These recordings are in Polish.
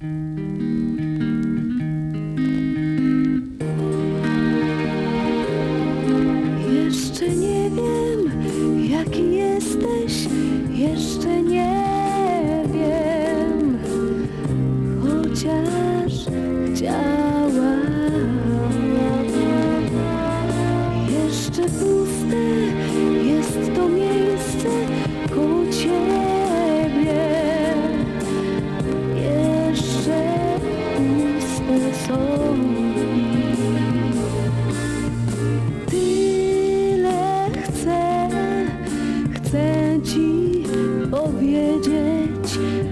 Jeszcze nie wiem, jaki jesteś, jeszcze nie wiem, chociaż.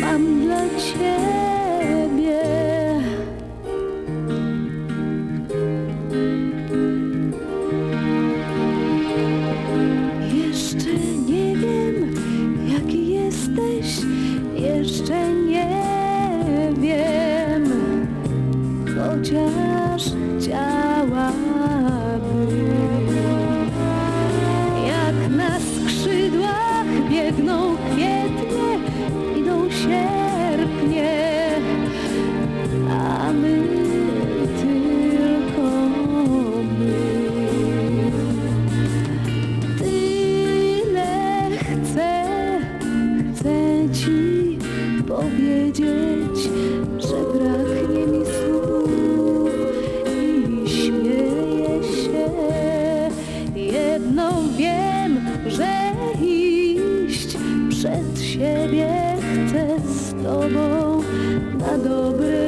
满了，却。powiedzieć, że braknie mi słów i śmieję się. Jedno wiem, że iść przed siebie chcę z tobą na dobre.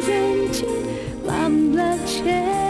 prezencie mam dla Ciebie.